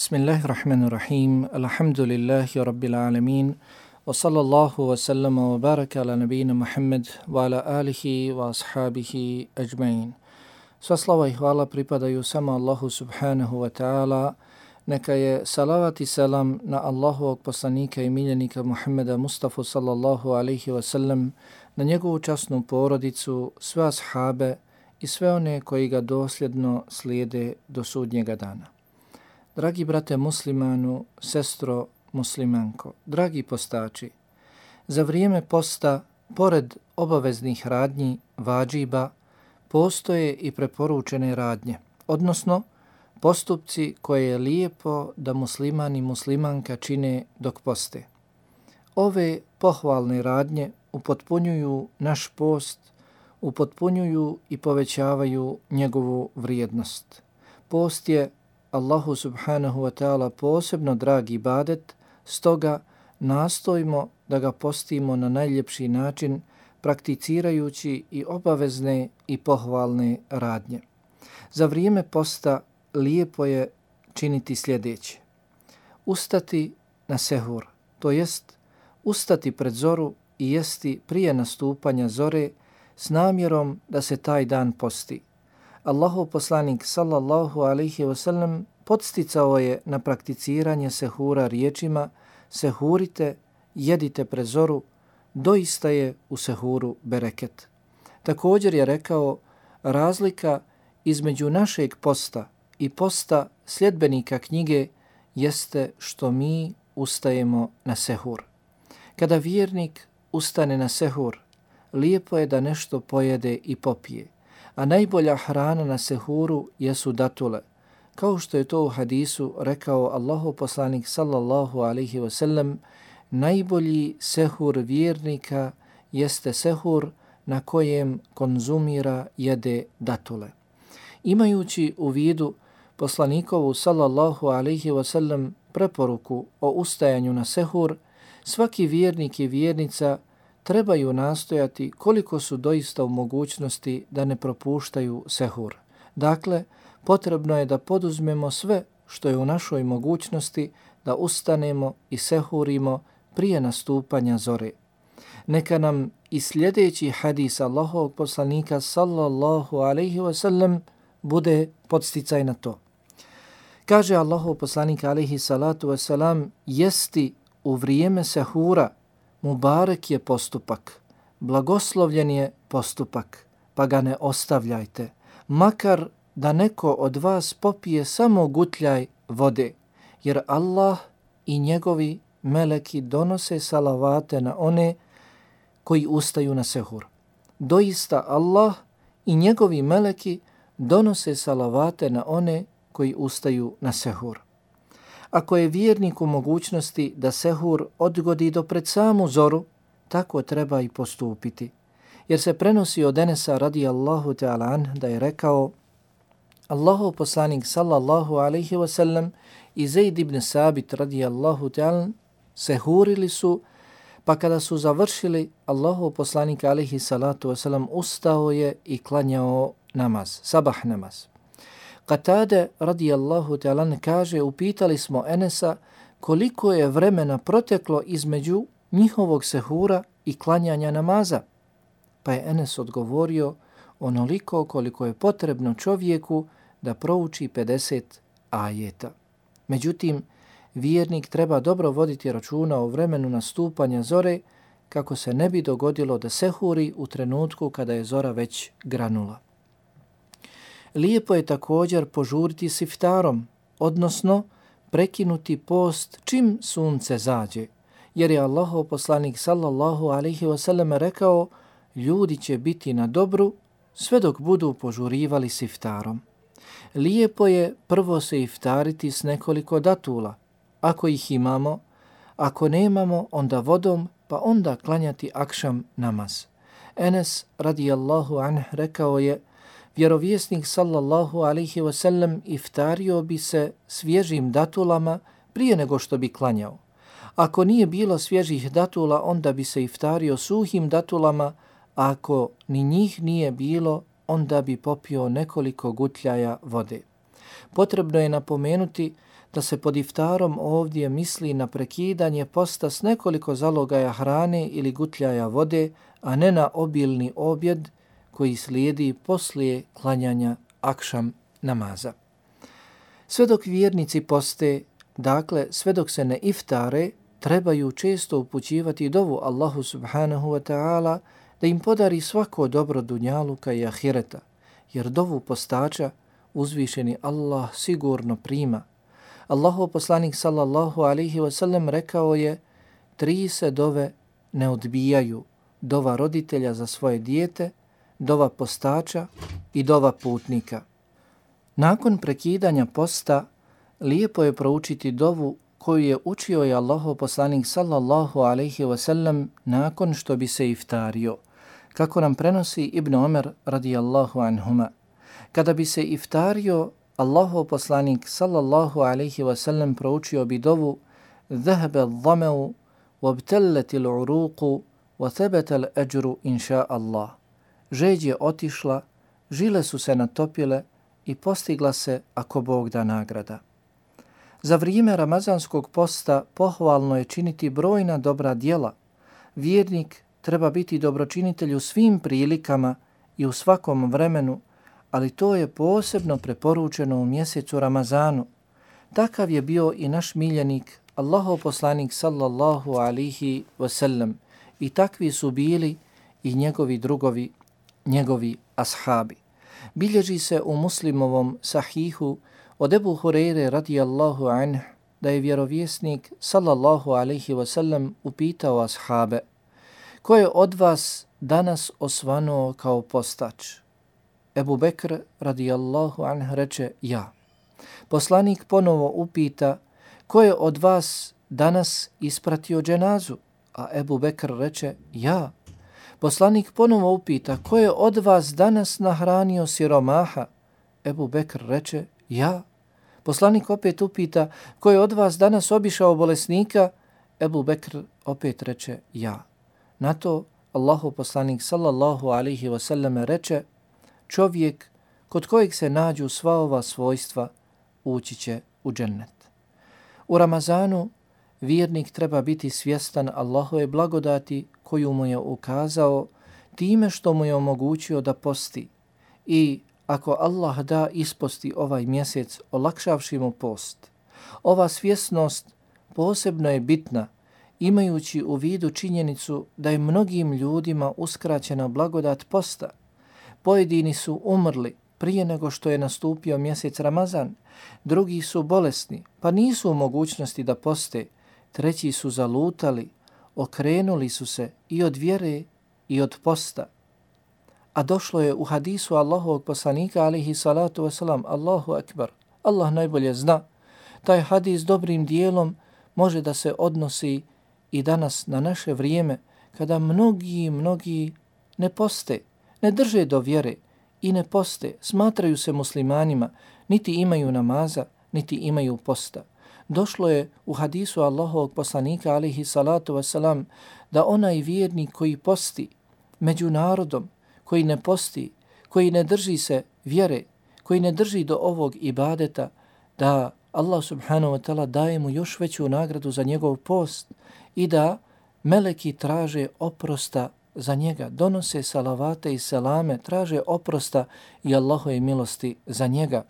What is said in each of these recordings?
Bismillahirrahmanirrahim. Alhamdulillahi rabbil alamin. Wa sallallahu wa sallama wa baraka ala nabijina Muhammad wa ala alihi wa ashabihi ajmain. Sva slava i hvala pripadaju samo Allahu subhanahu wa ta'ala. Neka je salavat i salam na Allahovog poslanika i miljenika Muhammeda Mustafa sallallahu alaihi wa sallam, na njegovu časnu porodicu, sve ashabe i sve one koji ga dosljedno slijede do sudnjega dana. Dragi brate muslimanu, sestro muslimanko, dragi postači, za vrijeme posta, pored obaveznih radnji, vađiba, postoje i preporučene radnje, odnosno postupci koje je lijepo da musliman i muslimanka čine dok poste. Ove pohvalne radnje upotpunjuju naš post, upotpunjuju i povećavaju njegovu vrijednost. Post je Allahu subhanahu wa ta'ala posebno dragi ibadet, stoga nastojimo da ga postimo na najljepši način, prakticirajući i obavezne i pohvalne radnje. Za vrijeme posta lijepo je činiti sljedeće. Ustati na sehur, to jest ustati pred zoru i jesti prije nastupanja zore s namjerom da se taj dan posti. Allahov poslanik sallallahu alaihi wasallam podsticao je na prakticiranje sehura riječima sehurite, jedite prezoru, doista je u sehuru bereket. Također je rekao razlika između našeg posta i posta sljedbenika knjige jeste što mi ustajemo na sehur. Kada vjernik ustane na sehur, lijepo je da nešto pojede i popije – a najbolja hrana na sehuru jesu datule. Kao što je to u hadisu rekao Allahu poslanik sallallahu alaihi ve sellem, najbolji sehur vjernika jeste sehur na kojem konzumira jede datule. Imajući u vidu poslanikovu sallallahu alaihi ve sellem preporuku o ustajanju na sehur, svaki vjernik i vjernica – trebaju nastojati koliko su doista u mogućnosti da ne propuštaju sehur. Dakle, potrebno je da poduzmemo sve što je u našoj mogućnosti da ustanemo i sehurimo prije nastupanja zore. Neka nam i sljedeći hadis Allahovog poslanika sallallahu alaihi wasallam bude podsticaj na to. Kaže Allahov poslanik alaihi salatu wasalam, jesti u vrijeme sehura Mubarek je postupak, blagoslovljen je postupak, pa ga ne ostavljajte, makar da neko od vas popije samo gutljaj vode, jer Allah i njegovi meleki donose salavate na one koji ustaju na sehur. Doista Allah i njegovi meleki donose salavate na one koji ustaju na sehur. Ako je vjernik u mogućnosti da sehur odgodi do pred samu zoru, tako treba i postupiti. Jer se prenosi od Enesa radijallahu ta'ala an da je rekao Allahu poslanik sallallahu alaihi wasallam i Zaid ibn Sabit radijallahu ta'ala sehurili su pa kada su završili Allahu poslanik alaihi salatu wasallam ustao je i klanjao namaz, sabah namaz. Katade radijallahu ta'ala kaže, upitali smo Enesa koliko je vremena proteklo između njihovog sehura i klanjanja namaza. Pa je Enes odgovorio onoliko koliko je potrebno čovjeku da prouči 50 ajeta. Međutim, vjernik treba dobro voditi računa o vremenu nastupanja zore kako se ne bi dogodilo da sehuri u trenutku kada je zora već granula. Lijepo je također požuriti s iftarom, odnosno prekinuti post čim sunce zađe, jer je Allahov poslanik sallallahu alaihi wasallam rekao ljudi će biti na dobru sve dok budu požurivali s iftarom. Lijepo je prvo se iftariti s nekoliko datula, ako ih imamo, ako nemamo onda vodom, pa onda klanjati akšam namaz. Enes radijallahu anh rekao je, vjerovjesnik sallallahu alaihi wasallam iftario bi se svježim datulama prije nego što bi klanjao. Ako nije bilo svježih datula, onda bi se iftario suhim datulama, a ako ni njih nije bilo, onda bi popio nekoliko gutljaja vode. Potrebno je napomenuti da se pod iftarom ovdje misli na prekidanje posta s nekoliko zalogaja hrane ili gutljaja vode, a ne na obilni objed koji slijedi poslije klanjanja akšam namaza. Sve dok vjernici poste, dakle sve dok se ne iftare, trebaju često upućivati dovu Allahu subhanahu wa ta'ala da im podari svako dobro dunjaluka i ahireta, jer dovu postača uzvišeni Allah sigurno prima. Allahu poslanik sallallahu alaihi wa sallam rekao je, tri se dove ne odbijaju, dova roditelja za svoje dijete, dova postača i dova putnika. Nakon prekidanja posta, lijepo je proučiti dovu koju je učio je Allahov poslanik sallallahu alaihi wa sallam nakon što bi se iftario, kako nam prenosi Ibn Omer radijallahu anhuma. Kada bi se iftario, Allahov poslanik sallallahu alaihi wa sallam proučio bi dovu ذهب الظمأ وابتلت العروق وثبت الأجر إن شاء الله. Žeđ je otišla, žile su se natopile i postigla se ako Bog da nagrada. Za vrijeme ramazanskog posta pohvalno je činiti brojna dobra dijela. Vjernik treba biti dobročinitelj u svim prilikama i u svakom vremenu, ali to je posebno preporučeno u mjesecu Ramazanu. Takav je bio i naš miljenik, Allahov poslanik sallallahu alihi wasallam, i takvi su bili i njegovi drugovi, njegovi ashabi. Bilježi se u muslimovom sahihu od Ebu Hureyre radijallahu anh da je vjerovjesnik sallallahu alaihi wasallam upitao ashabe ko je od vas danas osvanuo kao postač? Ebu Bekr radijallahu anh reče ja. Poslanik ponovo upita ko je od vas danas ispratio dženazu? A Ebu Bekr reče ja. Poslanik ponovo upita ko je od vas danas nahranio siromaha? Ebu Bekr reče ja. Poslanik opet upita ko je od vas danas obišao bolesnika? Ebu Bekr opet reče ja. Na to Allahu poslanik sallallahu alaihi wasallam reče čovjek kod kojeg se nađu sva ova svojstva ući će u džennet. U Ramazanu vjernik treba biti svjestan Allahove blagodati koju mu je ukazao time što mu je omogućio da posti i ako Allah da isposti ovaj mjesec olakšavši mu post. Ova svjesnost posebno je bitna imajući u vidu činjenicu da je mnogim ljudima uskraćena blagodat posta. Pojedini su umrli prije nego što je nastupio mjesec Ramazan, drugi su bolesni pa nisu u mogućnosti da poste, treći su zalutali, okrenuli su se i od vjere i od posta. A došlo je u hadisu Allahovog poslanika alihi salatu wasalam, Allahu akbar, Allah najbolje zna, taj hadis dobrim dijelom može da se odnosi i danas na naše vrijeme kada mnogi, mnogi ne poste, ne drže do vjere i ne poste, smatraju se muslimanima, niti imaju namaza, niti imaju posta. Došlo je u hadisu Allahovog poslanika alihi salatu wasalam da onaj vjernik koji posti među narodom, koji ne posti, koji ne drži se vjere, koji ne drži do ovog ibadeta, da Allah subhanahu wa ta'ala daje mu još veću nagradu za njegov post i da meleki traže oprosta za njega, donose salavate i selame, traže oprosta i Allahove milosti za njega.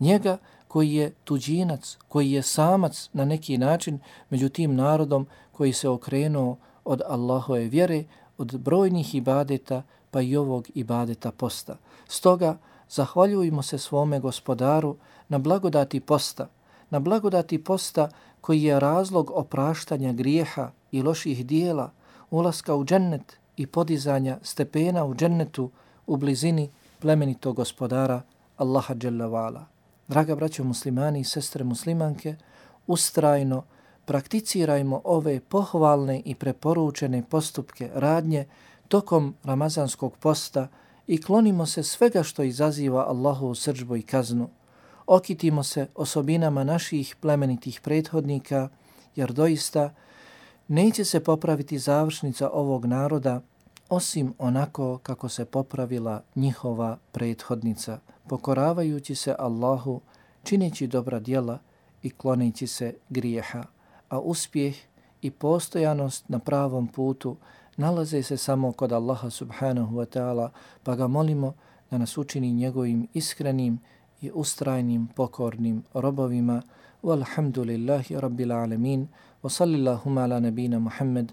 Njega koji je tuđinac, koji je samac na neki način među tim narodom koji se okrenuo od Allahove vjere, od brojnih ibadeta, pa i ovog ibadeta posta. Stoga, zahvaljujemo se svome gospodaru na blagodati posta, na blagodati posta koji je razlog opraštanja grijeha i loših dijela, ulaska u džennet i podizanja stepena u džennetu u blizini plemenitog gospodara Allaha Vala. Draga braćo muslimani i sestre muslimanke, ustrajno prakticirajmo ove pohvalne i preporučene postupke radnje tokom ramazanskog posta i klonimo se svega što izaziva Allahu srđbu i kaznu. Okitimo se osobinama naših plemenitih prethodnika, jer doista neće se popraviti završnica ovog naroda osim onako kako se popravila njihova prethodnica, pokoravajući se Allahu, čineći dobra djela i kloneći se grijeha, a uspjeh i postojanost na pravom putu nalaze se samo kod Allaha subhanahu wa ta'ala, pa ga molimo da nas učini njegovim iskrenim i ustrajnim pokornim robovima. Walhamdulillahi rabbil alemin, Wa sallillahuma ala nabina Muhammad